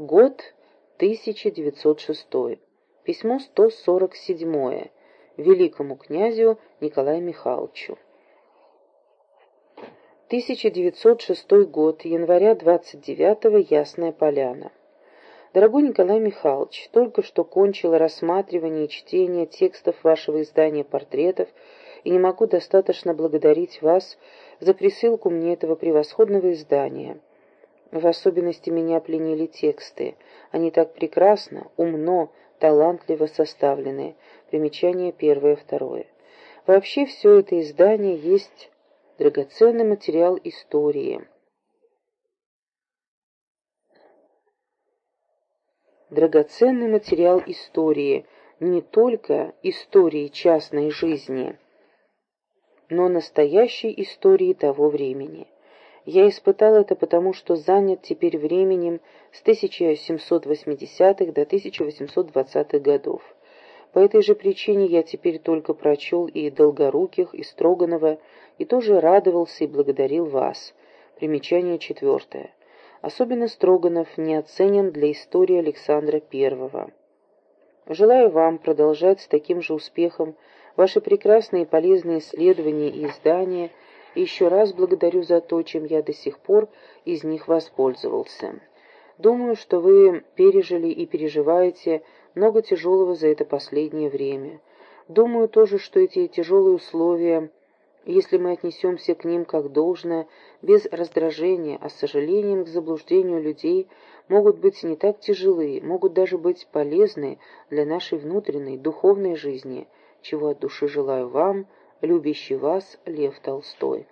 Год 1906. Письмо 147. Великому князю Николаю Михайловичу. 1906 год, января 29-го, Ясная Поляна. Дорогой Николай Михайлович, только что кончила рассматривание и чтение текстов вашего издания портретов и не могу достаточно благодарить вас за присылку мне этого превосходного издания. В особенности меня пленили тексты. Они так прекрасно, умно, талантливо составлены. Примечание первое, второе. Вообще все это издание есть драгоценный материал истории. Драгоценный материал истории, не только истории частной жизни, но настоящей истории того времени. Я испытал это потому, что занят теперь временем с 1780-х до 1820-х годов. По этой же причине я теперь только прочел и Долгоруких, и Строганова, и тоже радовался и благодарил вас. Примечание четвертое. Особенно Строганов не оценен для истории Александра I. Желаю вам продолжать с таким же успехом ваши прекрасные и полезные исследования и издания, еще раз благодарю за то, чем я до сих пор из них воспользовался. Думаю, что вы пережили и переживаете много тяжелого за это последнее время. Думаю тоже, что эти тяжелые условия, если мы отнесемся к ним как должное, без раздражения, а с сожалением к заблуждению людей, могут быть не так тяжелые, могут даже быть полезны для нашей внутренней, духовной жизни, чего от души желаю вам, любящий вас Лев Толстой.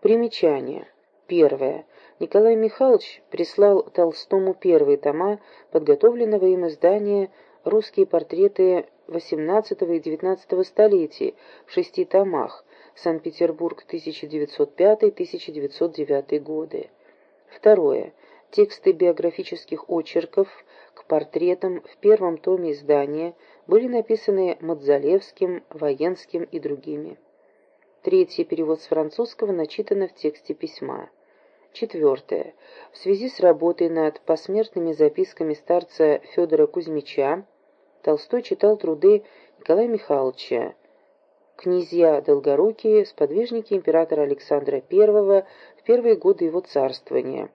Примечание. Первое. Николай Михайлович прислал Толстому первые тома подготовленного им издания «Русские портреты XVIII и XIX столетий» в шести томах, Санкт-Петербург, 1905-1909 годы. Второе. Тексты биографических очерков к портретам в первом томе издания были написаны Мадзалевским, Военским и другими. Третий перевод с французского начитано в тексте письма. Четвертое. В связи с работой над посмертными записками старца Федора Кузьмича Толстой читал труды Николая Михайловича «Князья Долгорукие, сподвижники императора Александра I в первые годы его царствования».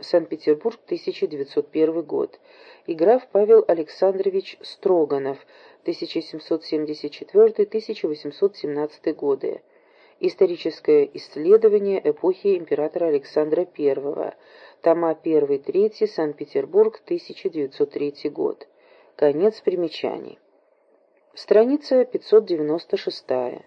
Санкт-Петербург, 1901 год. И граф Павел Александрович Строганов, 1774-1817 годы. Историческое исследование эпохи императора Александра I. Тома 1-3, Санкт-Петербург, 1903 год. Конец примечаний. Страница 596.